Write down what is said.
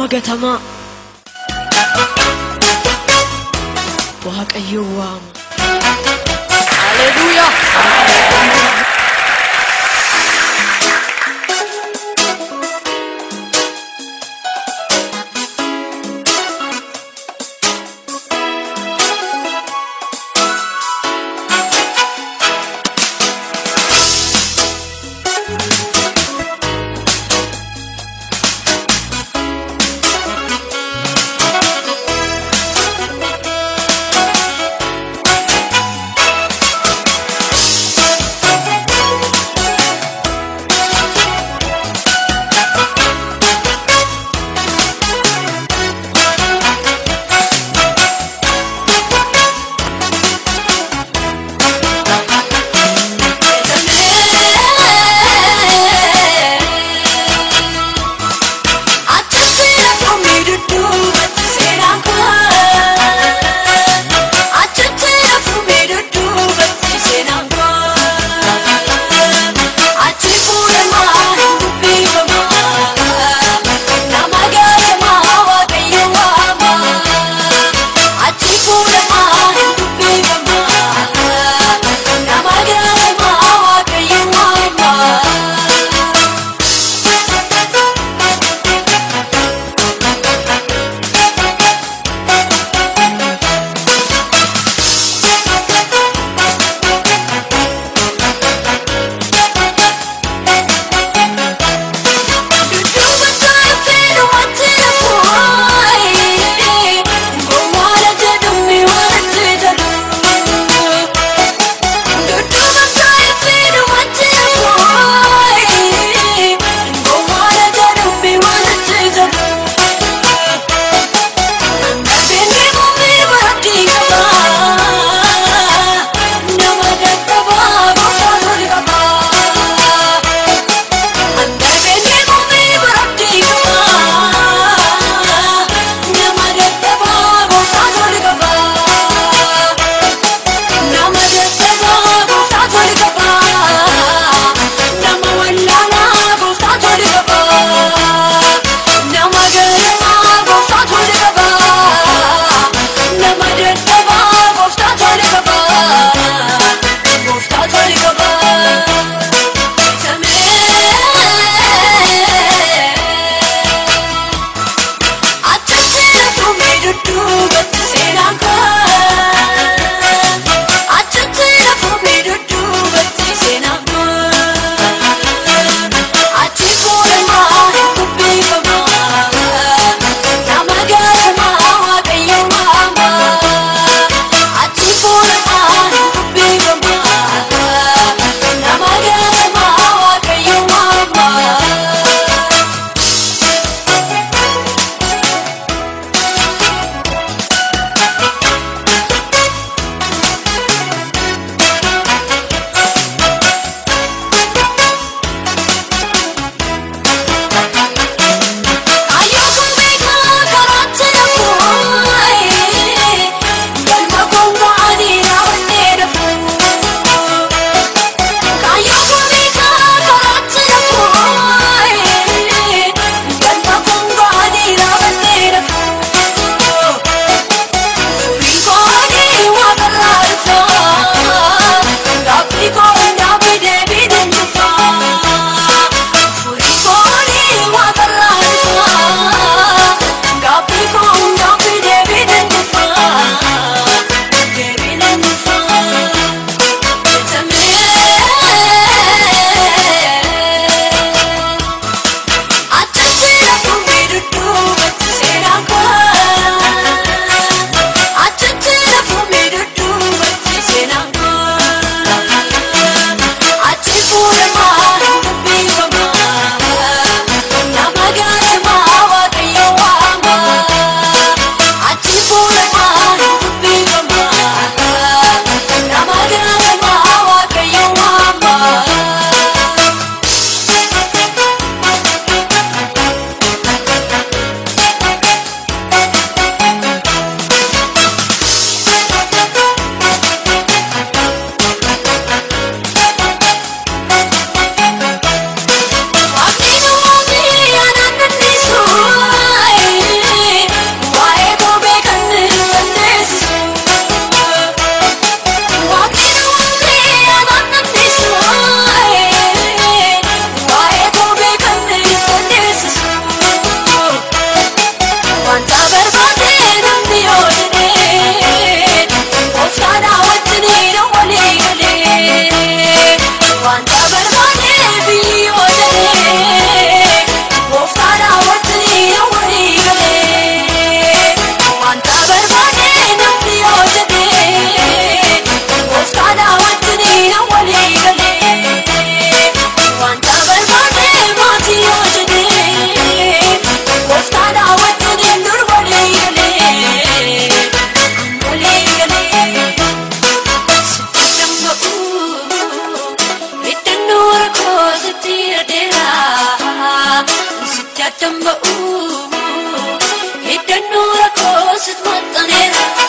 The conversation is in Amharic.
amma gatamaa waaqayyo ستمطر